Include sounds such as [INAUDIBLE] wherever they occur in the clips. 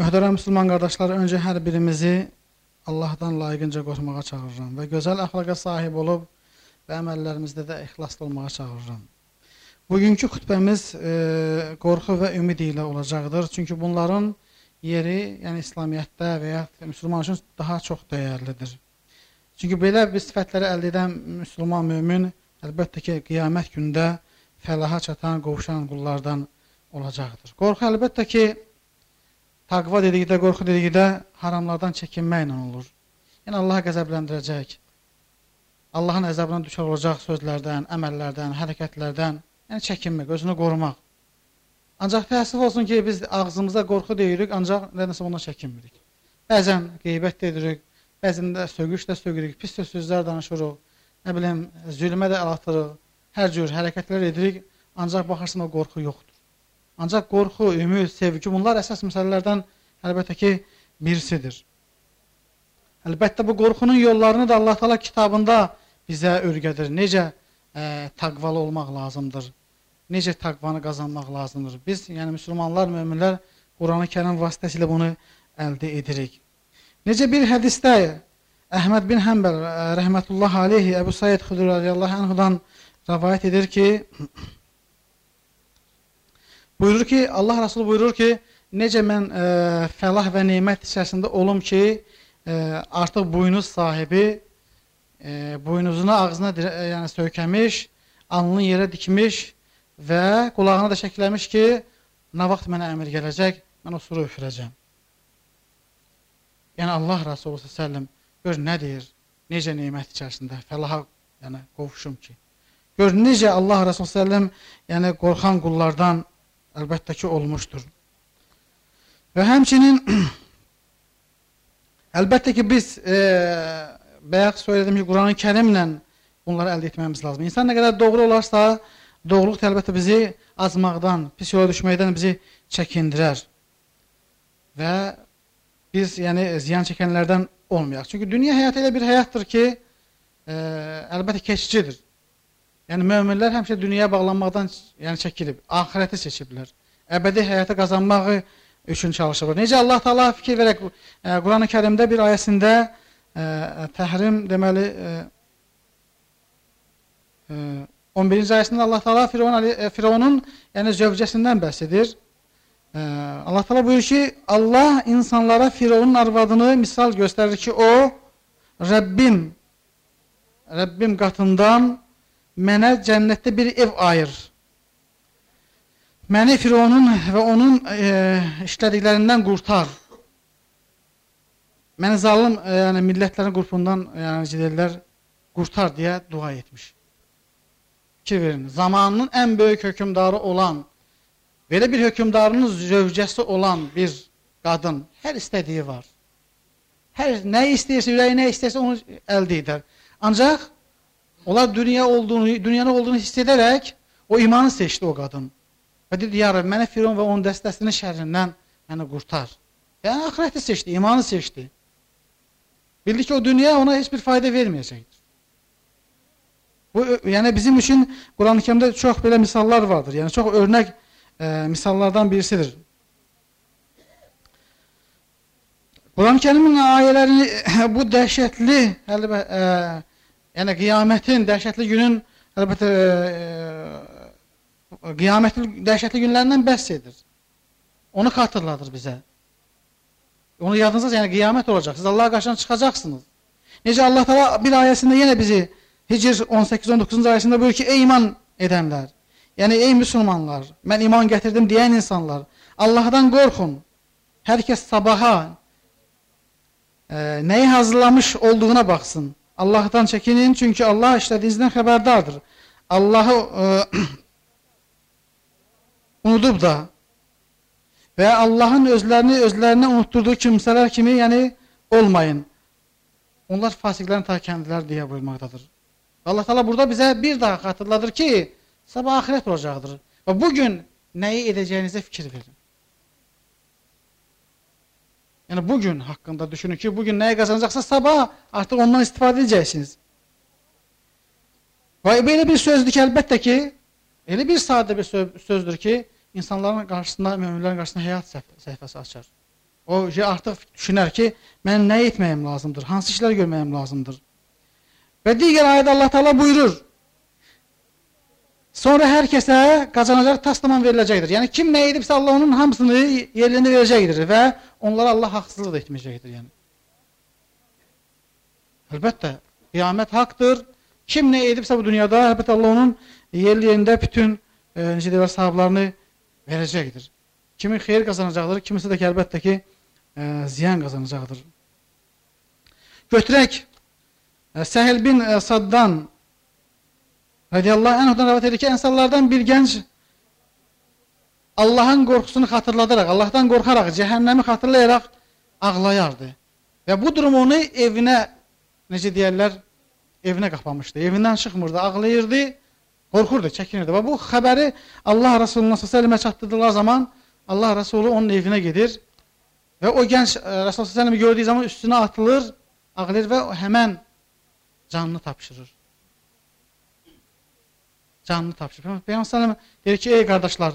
Möhtərəm müsəlman qardaşlar, öncə hər birimizi Allahdan layiqincə qorxmağa çağırıram və gözəl əxlaqa sahib olub və əməllərimizdə də ixlaslı olmağa çağırıram. Bugünkü xutbəmiz e, qorxu və ümid ilə olacaqdır. Çünki bunların yeri, yəni İslamiyyətdə və ya müsəlman üçün daha çox dəyərlidir. Çünki belə bir sifətləri əldə edən müsəlman mömin əlbəttə ki, qiyamət gündə fəlaha çatan, qovuşan qullardan olacaqdır. Qorxu əlbəttə ki, Taqva dedikdə, qorxu dedikdə haramlardan çəkinməklə olur. Yəni Allahı qəzəbləndirəcək. Allahın əzabına düşər olacaq sözlərdən, əməllərdən, hərəkətlərdən, yəni çəkinmək, özünü qorumaq. Ancaq təəssüf olsun ki, biz ağzımıza qorxu deyirik, ancaq nədənsə bundan çəkinmirik. Bəzən qeybət edirik, bəzən də sögüş də sögürük, pis sözlər danışırıq, nə bilim, zülmə də əl atırıq, hər cür hərəkətlər edirik, ancaq baxırsan o qorxu yoxdur. Ancaq qorxu, ümid, sevgi bunlar əsas məsələlərdən əlbəttə ki, birisidir. Əlbəttə bu qorxunun yollarını da Allah Taala kitabında bizə öyrədir. Necə ə, təqvalı olmaq lazımdır. Necə təqvanı qazanmaq lazımdır. Biz, yəni müsəlmanlar, möminlər Qurani-Kərim vasitəsilə bunu əldə edirik. Necə bir hədisdə Əhməd bin Həmbəl rəhmətullah aleyhi Əbu Said Xudri radiyallahu anhudan rivayet edir ki, Buyurur ki, Allah Rəsulü buyurur ki, necə mən e, fəlah və nemət içərisində olum ki, e, artıq buynuz sahibi e, buynuzunu ağzına e, yəni söykəmiş, alnını yerə dikmiş və qulağına da şəkləmiş ki, nə vaxt mənə əmir gələcək, mən o suru üfürəcəm. Yəni Allah Rəsulü səlləm gör nə deyir, necə nemət içərisində fəlaha yəni qovuşum ki. Gör necə Allah Rəsulü səlləm yəni qorxan qullardan əlbəttə ki, olmuşdur. Və həmçinin [CLEARS THROAT] əlbəttə ki, biz e, bayaq söylədim ki, Quran-ı Kərimlə bunları əldə etməmiz lazım. İnsan nə qədər doğru olarsa, doğruluq əlbəttə bizi azmaqdan, pis yola düşməkdən bizi çəkindirər. Və biz yəni ziyan çəkənlərdən olmayaq. Çünki dünya həyatı elə bir həyatdır ki, e, əlbəttə keçicidir. Yəni möminlər həmişə dünyaya bağlanmaqdan yəni çəkilib, axirəti seçiblər. Əbədi həyatı qazanmağı üçün çalışırlar. Necə Allah Taala fikir verək e, Qurani-Kərimdə bir ayəsində e, təhrim deməli e, e, 11-ci ayəsində Allah Taala Firavun e, Firavunun yəni zövcəsindən bəhs edir. E, Allah Taala buyurur ki, Allah insanlara Firavunun arvadını misal göstərir ki, o Rəbbim Rəbbim qatından mənə cənnətdə bir ev ayır. Məni Fironun və onun e, işlədiklərindən qurtar. Məni zalım e, yəni millətlərin qrupundan yəni gedərlər qurtar deyə dua etmiş. Fikir verin. Zamanının ən böyük hökmdarı olan belə bir hökmdarının zövcəsi olan bir qadın hər istədiyi var. Hər nə istəyirsə, ürəyi nə istəyirsə onu əldə edər. Ancaq Onlar dünya olduğunu, dünyanın olduğunu hiss edərək o imanı seçdi o qadın. Və dedi, ya Rabbi, mənə Firon və onun dəstəsinin şərrindən məni qurtar. Yəni, ahirəti seçdi, imanı seçdi. Bildi ki, o dünya ona heç bir fayda verməyəcəkdir. Bu, yəni bizim üçün Quran-ı Kərimdə çox belə misallar vardır. Yəni çox örnək e, misallardan birisidir. Quran-ı Kərimin ayələrini [COUGHS] bu dəhşətli hələ e, Yəni qiyamətin dəhşətli günün əlbəttə e, qiyamətin dəhşətli günlərindən bəhs edir. Onu xatırladır bizə. Onu yadınızda yəni qiyamət olacaq. Siz Allah'a qarşısına çıxacaqsınız. Necə Allah Teala bir ayəsində yenə bizi Hicr 18-19-cu ayəsində buyurur ki, ey iman edənlər, yəni ey müsəlmanlar, mən iman gətirdim deyən insanlar, Allahdan qorxun. Hər kəs sabaha e, nəyi hazırlamış olduğuna baxsın. Allahdan çəkinin, çünki Allah işlədiyinizdən xəbərdardır. Allahı ə, e, [CLEARS THROAT] unudub da və Allahın özlərini özlərinə unutturduğu kimsələr kimi, yəni olmayın. Onlar fasiqlərin ta kəndilər deyə buyurmaqdadır. Allah Taala burada bizə bir daha xatırladır ki, sabah axirət olacaqdır. Və bu gün nəyi edəcəyinizə fikir verin. Yəni bu gün haqqında düşünün ki, bu gün nəyi qazanacaqsa sabah artıq ondan istifadə edəcəksiniz. Və belə bir sözdür ki, əlbəttə ki, elə bir sadə bir sözdür ki, insanların qarşısında, möminlərin qarşısında həyat səhifəsi açar. O şey artıq düşünər ki, mən nə etməyim lazımdır, hansı işlər görməyim lazımdır. Və digər ayədə Allah Taala buyurur: Sonra hər kəsə qazanacaq tas tamam veriləcəkdir. Yəni kim nə edibsə Allah onun hamısını yerində verəcəkdir və onlara Allah haqsızlıq da etməyəcəkdir, yəni. Əlbəttə, qiyamət haqqdır. Kim nə edibsə bu dünyada, əlbəttə Allah onun yerlərində bütün e, necə deyirlər, savablarını verəcəkdir. Kimi xeyir qazanacaqdır, kimisi də ki, əlbəttə ki, e, ziyan qazanacaqdır. Götürək e, Səhil bin e, Saddan radiyallahu anhdan rivayet edir ki, insanlardan bir gənc Allahın qorxusunu xatırladaraq, Allahdan qorxaraq, cəhənnəmi xatırlayaraq ağlayardı. Və bu durum onu evinə, necə deyərlər, evinə qapamışdı. Evindən çıxmırdı, ağlayırdı, qorxurdu, çəkinirdi. Və bu xəbəri Allah Rasulullah s.ə.və çatdırdılar zaman Allah Rasulü onun evinə gedir və o gənc e, Rasulullah s.ə.və gördüyü zaman üstünə atılır, ağlayır və həmən canını tapşırır canını tapşırır. Peyğəmbər sallallahu deyir ki, ey qardaşlar,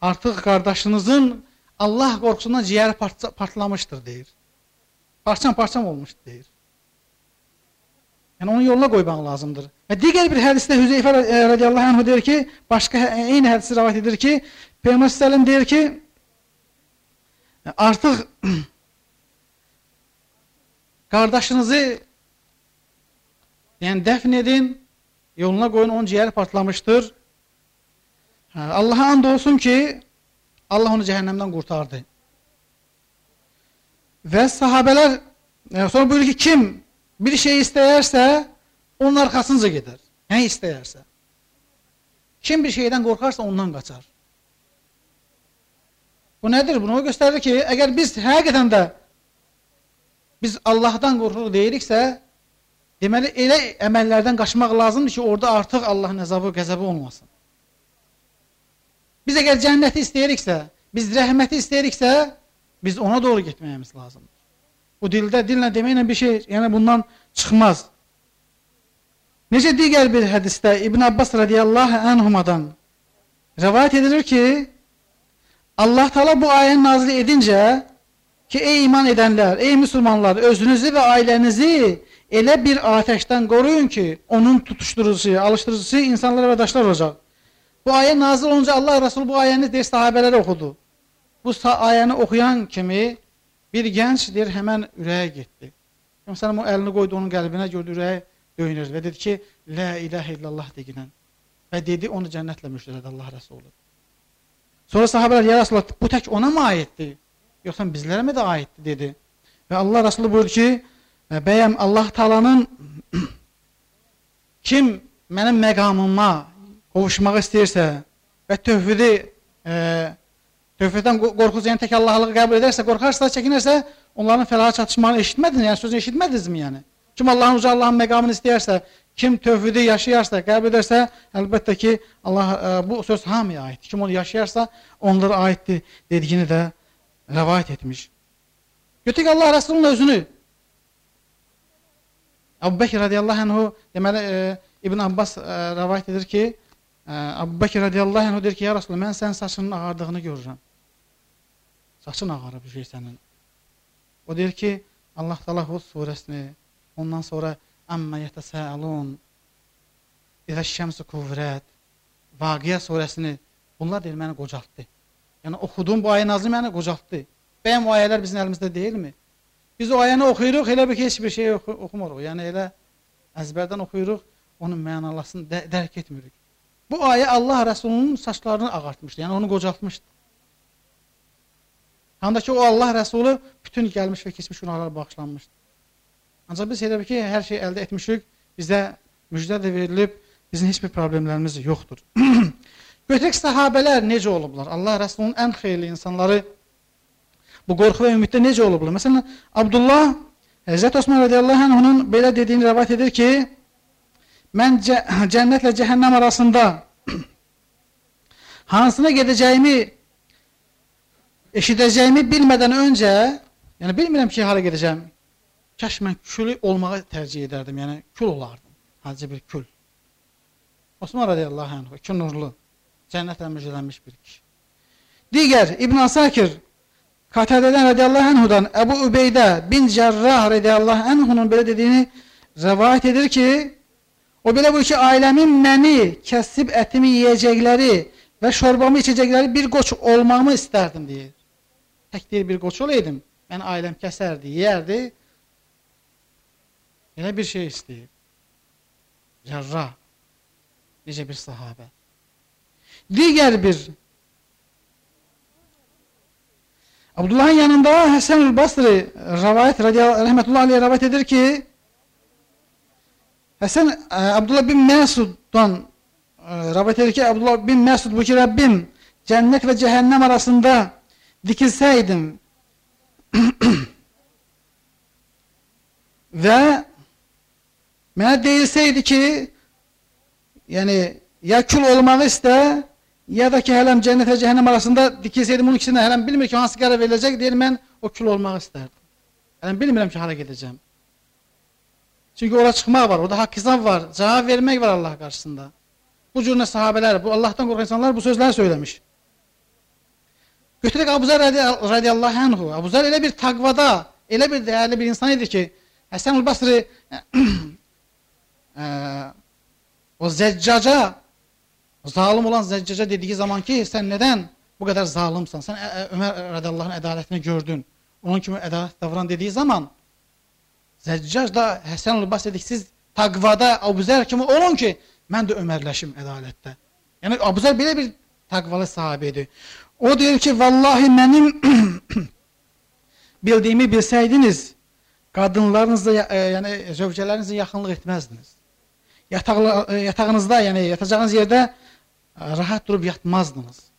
artıq qardaşınızın Allah qorxusundan ciyəri partlamışdır deyir. Parçam-parçam olmuşdur deyir. Yəni onun yoluna qoymaq lazımdır. Və digər bir hədisdə Hüzeyfə e, radiyallahu anh deyir ki, başqa eyni hədisi rivayet edir ki, Peyğəmbər sallallahu deyir ki, artıq [CLEARS THROAT] qardaşınızı yəni dəfn edin Yoluna qoyun, onun ciyəri partlamışdır. Hə, Allaha and olsun ki, Allah onu cəhənnəmdən qurtardı. Və sahabələr e, sonra buyurur ki, kim bir şey istəyərsə, onun arxasınca gedər. Nə istəyərsə. Kim bir şeydən qorxarsa, ondan qaçar. Bu nədir? Bunu göstərir ki, əgər biz həqiqətən də biz Allahdan qorxuruq deyiriksə, Deməli, elə əməllərdən qaçmaq lazımdır ki, orada artıq Allahın əzabı, qəzəbi olmasın. Biz əgər cənnəti istəyiriksə, biz rəhməti istəyiriksə, biz ona doğru getməyimiz lazımdır. Bu dildə, dillə deməklə bir şey, yəni bundan çıxmaz. Necə digər bir hədisdə İbn Abbas radiyallahu anhumadan rəvayət edilir ki, Allah Taala bu ayəni nazil edincə ki, ey iman edənlər, ey müsəlmanlar, özünüzü və ailənizi elə bir atəşdən qoruyun ki, onun tutuşdurucusu, alışdırıcısı insanlar və daşlar olacaq. Bu ayə nazil olunca Allah Rəsulü bu ayəni deyir sahabələrə oxudu. Bu ayəni oxuyan kimi bir gənc deyir həmən ürəyə getdi. Məsələn o əlini qoydu onun qəlbinə, gördü ürəyi döyünür və dedi ki, la ilahə illallah deginən. Və dedi onu cənnətlə müjdələdi Allah Rəsulü. Sonra sahabələr ya Rasulullah bu tək ona mı aiddir? Yoxsa bizlərə mi də aiddir dedi. Və Allah Rəsulü buyurdu ki, bəyəm Allah Taalanın kim mənim məqamıma qovuşmaq istəyirsə və tövhidi e, tövhiddən qorxusu, yəni tək Allahlığı qəbul edərsə, qorxarsa, çəkinərsə, onların fəlaha çatışmağını eşitmədiniz, yəni sözünü eşitmədinizmi yəni? Kim Allahın uca Allahın məqamını istəyərsə, kim tövhidi yaşayarsa, qəbul edərsə, əlbəttə ki, Allah e, bu söz hamıya aiddir. Kim onu yaşayarsa, onlara aiddir dediyini də rəvayət etmiş. Götürək Allah Rəsulunun özünü Əbu Bəkir radiyallahu anhu deməli e, İbn Abbas e, rivayet edir ki, e, Əbu Bəkir radiyallahu anhu deyir ki, ya Rasulullah, mən sənin saçının ağardığını görürəm. Saçın ağarıb bir şey sənin. O deyir ki, Allah Taala Hud surəsini, ondan sonra Amma yetəsəəlun, İzə şəmsu kuvrət, Vaqiyə surəsini, bunlar deyir, məni qocaltdı. Yəni, oxuduğum bu ayə nazı məni qocaltdı. Bəyəm o ayələr bizim əlimizdə deyilmi? Biz o ayəni oxuyuruq, elə bir ki, heç bir şey oxu oxumuruq. Yəni elə əzbərdən oxuyuruq, onun mənalasını də dərk etmirik. Bu ayə Allah Rəsulunun saçlarını ağartmışdı, yəni onu qocaltmışdı. Handa ki, o Allah Rəsulu bütün gəlmiş və keçmiş günahlar bağışlanmışdı. Ancaq biz elə bir ki, hər şey əldə etmişik, bizə müjdə də verilib, bizim heç bir problemlərimiz yoxdur. [CLEARS THROAT] Götürək sahabələr necə olublar? Allah Rəsulunun ən xeyirli insanları Bu qorxu və ümiddə necə olublar? Məsələn, Abdullah Həzrət Osman radiyallahu anh onun belə dediyini rəvat edir ki, mən cə [COUGHS] cənnətlə cəhənnəm arasında [CLEARS THROAT] hansına gedəcəyimi eşidəcəyimi bilmədən öncə, yəni bilmirəm ki, hara gedəcəm. Kaş mən külü olmağı tərcih edərdim, yəni kül olardım. Hacı bir kül. Osman radiyallahu anh, iki nurlu, cənnətlə müjdələnmiş bir kişi. Digər İbn Asakir Katadədən radiyallahu anhudan Əbu Übeydə bin Cərrah radiyallahu anhunun belə dediyini rəvayət edir ki, o belə buyur ki, ailəmin məni, kəsib ətimi yeyəcəkləri və şorbamı içəcəkləri bir qoç olmağımı istərdim deyir. Tək deyir bir qoç olaydım, mən ailəm kəsərdi, yeyərdi. Elə bir şey istəyir. Cərrah. Necə bir sahabə. Digər bir Abdullahın yanında Həsən Basri rəvayət rəhmətullah aleyh rəvayət edir ki, Həsən e, Abdullah bin Məsuddan e, rəvayət edir ki, Abdullah bin Məsud bu ki, Rəbbim cənnət və cəhənnəm arasında dikilsəydim [CLEARS THROAT] və mənə deyilsəydi ki, yəni ya kül olmağı istə, ya da ki hələm cənnət və cəhənnəm arasında dikilsəydim bunun ikisindən hələm bilmir ki hansı qərar veriləcək deyir mən o kül olmaq istərdim. Hələm bilmirəm ki hara gedəcəm. Çünki ora çıxmaq var, orada haqq hesab var, cavab vermək var Allah qarşısında. Bu cür sahabələr, bu Allahdan qorxan insanlar bu sözləri söyləmiş. Götürək Abu Zər radiyallahu anhu. Abu Zər elə bir taqvada, elə bir dəyərli bir insan idi ki, Həsən el-Basri [CLEARS THROAT] o zəccaca Zalim olan Zəccəcə dediyi zaman ki, sən nədən bu qədər zalimsan? Sən Ömər rədiyallahın ədalətini gördün. Onun kimi ədalət davran dediyi zaman Zəccac da Həsən Lübas dedik, siz taqvada Abuzər kimi olun ki, mən də ömərləşim ədalətdə. Yəni Abuzər belə bir taqvalı sahabedir. O deyir ki, vallahi mənim [CLEARS THROAT] bildiyimi bilsəydiniz, qadınlarınızla, e, yəni zövcələrinizlə yaxınlıq etməzdiniz. Yataqla, e, yatağınızda, yəni yatacağınız yerdə rahat durub yatmazdınız.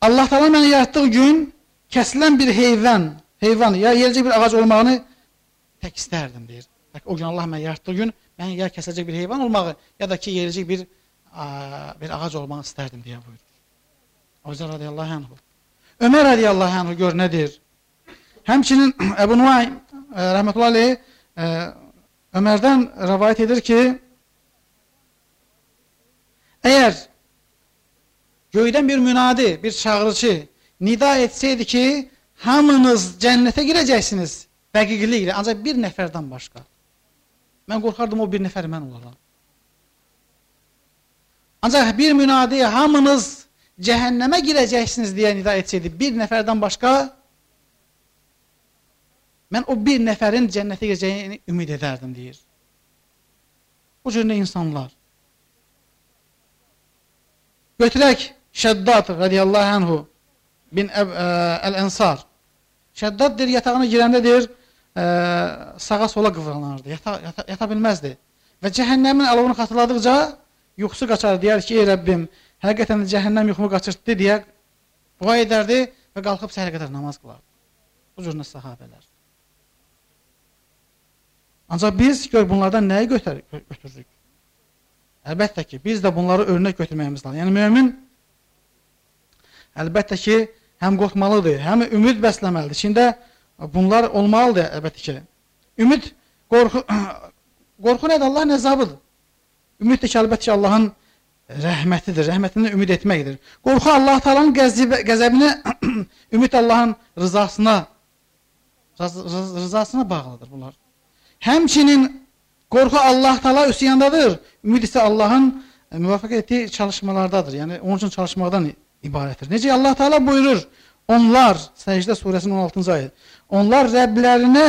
Allah Taala məni yaratdığı gün kəsilən bir heyvan, heyvan ya yercək bir ağac olmağını tək istərdim deyir. O gün Allah məni yaratdığı gün mən ya kəsiləcək bir heyvan olmağı ya da ki yercək bir a, bir ağac olmağı istərdim deyə buyurur. Azər radiyallahu anhu. Ömər radiyallahu anhu gör nədir? Həmçinin Əbu Nuaym e, rəhmətullahi aleyh e, Ömərdən rəvayət edir ki, Əgər göydən bir münadi, bir çağırıcı nida etsəydi ki, hamınız cənnətə girəcəksiniz dəqiqliklə, ancaq bir nəfərdən başqa. Mən qorxardım o bir nəfər mən olaram. Ancaq bir münadi hamınız cəhənnəmə girəcəksiniz deyə nida etsəydi bir nəfərdən başqa, mən o bir nəfərin cənnətə girəcəyini ümid edərdim deyir. Bu cür insanlar. Götürək Şəddad radiyallahu anhu bin e, Əl-Ənsar. Şəddad deyir, yatağına girəndə deyir, ə, e, sağa sola qıvrılanırdı, yata, yata, yata bilməzdi. Və cəhənnəmin alovunu xatırladıqca yuxusu qaçar, deyər ki, ey Rəbbim, həqiqətən də cəhənnəm yuxumu qaçırtdı deyə dua edərdi və qalxıb səhərə qədər namaz qılardı. Bu cür sahabələr. Ancaq biz gör bunlardan nəyi götür götürürük? Əlbəttə ki, biz də bunları örnək götürməyimiz lazım. Yəni mömin əlbəttə ki, həm qorxmalıdır, həm ümid bəsləməlidir. İçində bunlar olmalıdır əlbəttə ki. Ümid qorxu [CLEARS THROAT] qorxu nədir? Allahın əzabıdır. Ümid də ki, əlbəttə ki, Allahın rəhmətidir, rəhmətindən ümid etməkdir. Qorxu Allah Taala'nın qəzəbinə, [CLEARS THROAT] ümid Allahın rızasına rızasına bağlıdır bunlar. Həmçinin Qorxu Allah Taala üsyandadır. Ümid isə Allahın e, müvəffəq etdiyi çalışmalardadır. Yəni onun üçün çalışmaqdan ibarətdir. Necə Allah Taala buyurur? Onlar Səcdə surəsinin 16-cı ayəsi. Onlar Rəbblərinə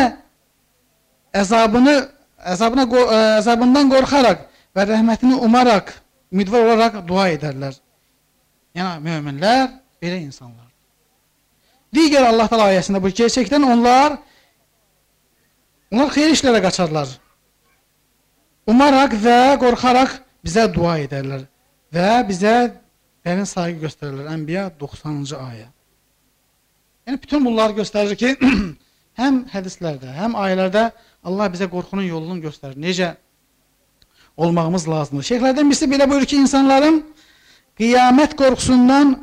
əzabını əzabına e, əzabından qorxaraq və rəhmətini umaraq, ümidvar olaraq dua edərlər. Yəni möminlər belə insanlardır. Digər Allah Taala ayəsində bu gerçəkdən onlar onlar xeyir işlərə qaçarlar umaraq və qorxaraq bizə dua edərlər və bizə dərin sayğı göstərirlər. Ənbiya 90-cı ayə. Yəni bütün bunlar göstərir ki, [CLEARS THROAT] həm hədislərdə, həm ayələrdə Allah bizə qorxunun yolunu göstərir. Necə olmağımız lazımdır. Şeyxlərdən birisi belə buyurur ki, insanların qiyamət qorxusundan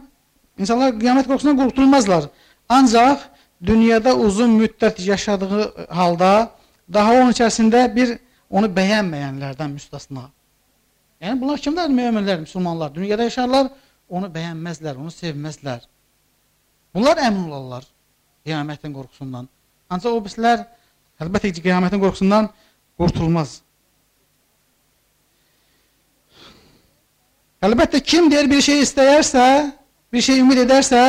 insanlar qiyamət qorxusundan qorxulmazlar. Ancaq dünyada uzun müddət yaşadığı halda daha onun içərisində bir onu bəyənməyənlərdən müstəsna. Yəni bunlar kimlər? Möminlər, müsəlmanlar. Dünyada yaşarlar, onu bəyənməzlər, onu sevməzlər. Bunlar əmin olarlar qiyamətin qorxusundan. Ancaq o birisilər əlbəttə ki, qiyamətin qorxusundan qurtulmaz. Əlbəttə kim deyir bir şey istəyərsə, bir şey ümid edərsə,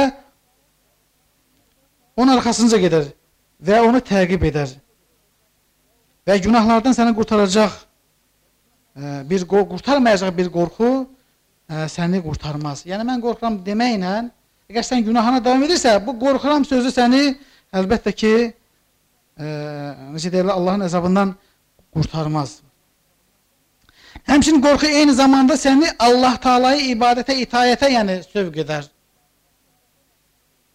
onun arxasınca gedər və onu təqib edər. Və günahlardan səni qurtaracaq e, bir qurtarmayacaq bir qorxu ə, e, səni qurtarmaz. Yəni mən qorxuram deməklə, əgər sən günahına davam edirsə, bu qorxuram sözü səni əlbəttə ki, ə, e, necə deyirlər, Allahın əzabından qurtarmaz. Həmçinin qorxu eyni zamanda səni Allah Taala'yı ibadətə, itayətə, yəni sövq edər.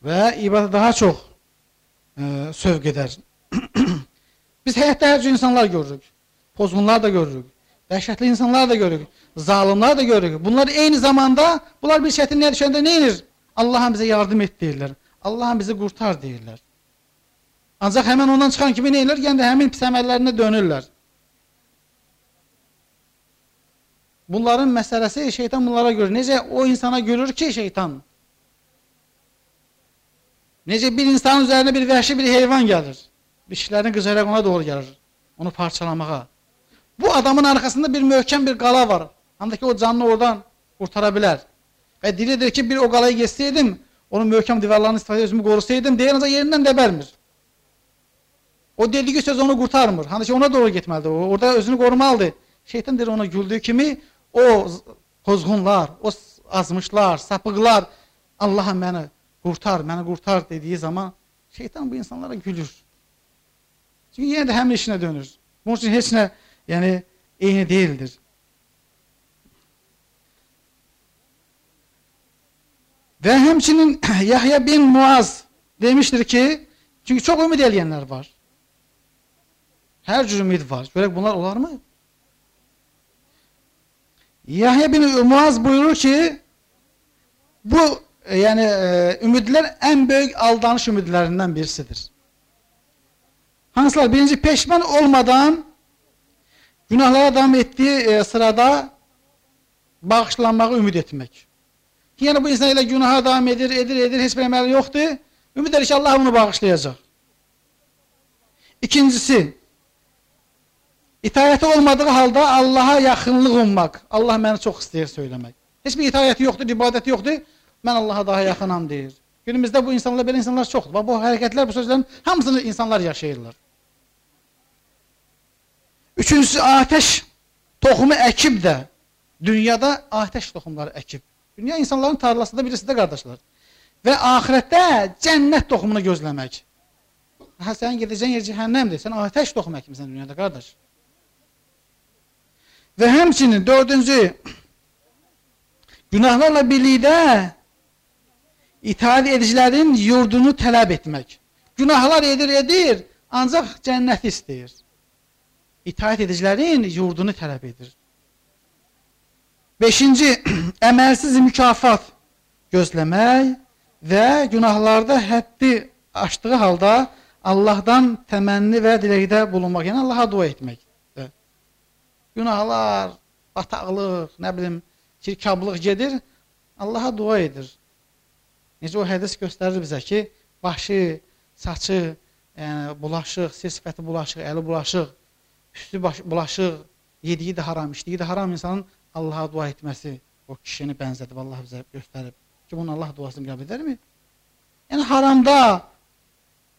Və ibadətə daha çox ə, e, sövq edər. Biz həyatda hər cür insanlar görürük. Pozğunlar da görürük. Dəhşətli insanlar da görürük. Zalimlar da görürük. Bunlar eyni zamanda bunlar bir çətinliyə düşəndə nə edir? Allah'ım bizə yardım et deyirlər. Allah'ım bizi qurtar deyirlər. Ancaq həmən ondan çıxan kimi nə edirlər? Yəni həmin pis əməllərinə dönürlər. Bunların məsələsi şeytan bunlara görə. Necə o insana görür ki şeytan? Necə bir insanın üzərinə bir vəhşi bir heyvan gəlir. Dişlərini qızaraq ona doğru gəlir. Onu parçalamağa. Bu adamın arxasında bir möhkəm bir qala var. Handa ki o canını oradan qurtara bilər. Və dilidir ki bir o qalayı geçsəydim, onun möhkəm divarlarını istifadə özümü qorusaydım, deyir ancaq yerindən dəbərmir. O dediyi söz onu qurtarmır. Handa ki ona doğru getməlidir. O, orada özünü qorumalıdır. Şeytan deyir ona güldüyü kimi o pozğunlar, o azmışlar, sapıqlar Allah'a məni qurtar, məni qurtar dediyi zaman şeytan bu insanlara gülür. Çünki yenə də həmin işinə dönür. Bunun üçün heç nə, yəni eyni deyildir. Və həmçinin [CLEARS THROAT] Yahya bin Muaz demişdir ki, çünki çox ümid eləyənlər var. Hər cür ümid var. Görək bunlar olar mı? Yahya bin Muaz buyurur ki bu e, yani e, ümidler en büyük aldanış ümidlerinden birisidir. Hansılar? Birinci peşman olmadan günahlara devam ettiği e, sırada bağışlanmağı ümit etmek. Yani bu insan ile günaha devam edir, edir, edir, hiçbir emel yoktu. Ümit eder Allah onu bağışlayacak. İkincisi, İtayəti olmadığı halda Allaha yaxınlıq ummaq. Allah məni çox istəyir söyləmək. Heç bir itayəti yoxdur, ibadəti yoxdur. Mən Allaha daha yaxınam deyir. Günümüzdə bu insanlar, belə insanlar çoxdur. Və bu hərəkətlər, bu sözlərin hamısını insanlar yaşayırlar. Üçüncüsü, atəş toxumu əkib də, dünyada atəş toxumları əkib. Dünya insanların tarlasında birisi də qardaşlar. Və axirətdə cənnət toxumunu gözləmək. Ha, sən gedəcəyin yer cəhənnəmdir. Sən atəş toxumu əkmisən dünyada, qardaş. Və həmçinin dördüncü günahlarla birlikdə itaat edicilərin yurdunu tələb etmək. Günahlar edir, edir, ancaq cənnəti istəyir. İtaat edicilərin yurdunu tələb edir. Beşinci, [CLEARS THROAT] əməlsiz mükafat gözləmək və günahlarda həddi aşdığı halda Allahdan təmənni və diləkdə bulunmaq, yəni Allaha dua etmək günahlar, bataqlıq, nə bilim, kirkablıq gedir, Allaha dua edir. Necə o hədis göstərir bizə ki, başı, saçı, yəni bulaşıq, sifəti bulaşıq, əli bulaşıq, üstü baş, bulaşıq, yediyi də haram, içdiyi də haram insanın Allaha dua etməsi o kişini bənzədib Allah bizə göstərib ki, bunun Allah duasını qəbul edərmi? Yəni haramda,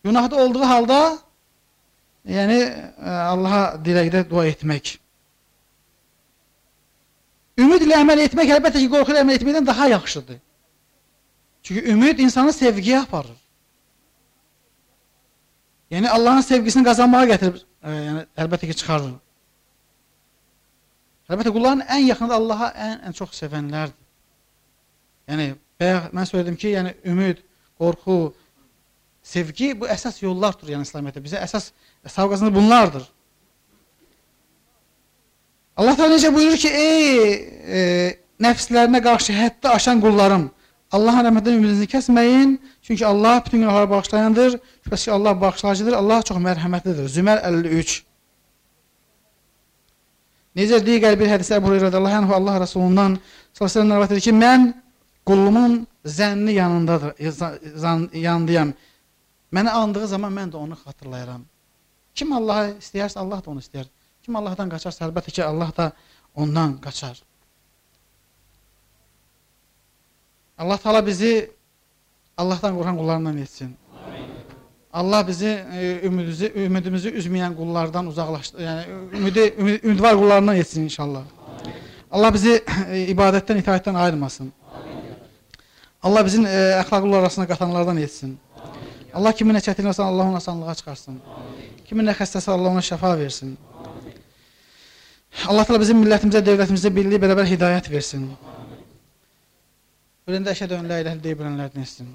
günahda olduğu halda yəni Allaha diləkdə dua etmək. Ümid ilə əməl etmək əlbəttə ki, qorxu ilə əməl etməkdən daha yaxşıdır. Çünki ümid insanı sevgiyə aparır. Yəni Allahın sevgisini qazanmağa gətirib, e, yəni əlbəttə ki, çıxarır. Əlbəttə qulların ən yaxınında Allaha ən ən çox sevənlərdir. Yəni bayaq mən söylədim ki, yəni ümid, qorxu, sevgi bu əsas yollardır yəni İslamiyyətdə. Bizə əsas savqasında bunlardır. Allah da necə buyurur ki, ey e, nəfslərinə qarşı həddi aşan qullarım, Allahın rəhmətindən ümidinizi kəsməyin, çünki Allah bütün günahları bağışlayandır, şübhəsiz ki, Allah bağışlayıcıdır, Allah çox mərhəmətlidir. Zümər 53 Necə digər bir hədisə Əbu Hüreyrə radiyallahu anh Allah Rasulundan sallallahu əleyhi ki, mən qullumun zənni yanındadır, za- zan- yanındayam. Məni andığı zaman mən də onu xatırlayaram. Kim Allahı istəyərsə Allah da onu istəyər. Kim Allahdan qaçarsa əlbəttə ki Allah da ondan qaçar. Allah Taala bizi Allahdan qorxan qullarından etsin. Allah bizi e, ümidimizi ümidimizi üzməyən qullardan uzaqlaşdır. Yəni ümidi ümid, ümidvar qullarından etsin inşallah. Allah bizi e, ibadətdən, itaətdən ayırmasın. Allah bizim e, əxlaqlı arasına qatanlardan etsin. Allah kimin nə çətin olsa Allah ona asanlığa çıxarsın. Kimin nə xəstəsə Allah ona şəfa versin. Allah təala bizim millətimizə, dövlətimizə birlik bərabər hidayət versin. Öləndə əşhədü ən la illallah deyib bilənlərdən etsin.